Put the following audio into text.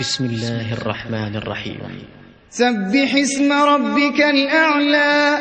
بسم الله الرحمن الرحيم. سبح اسم ربك الأعلى.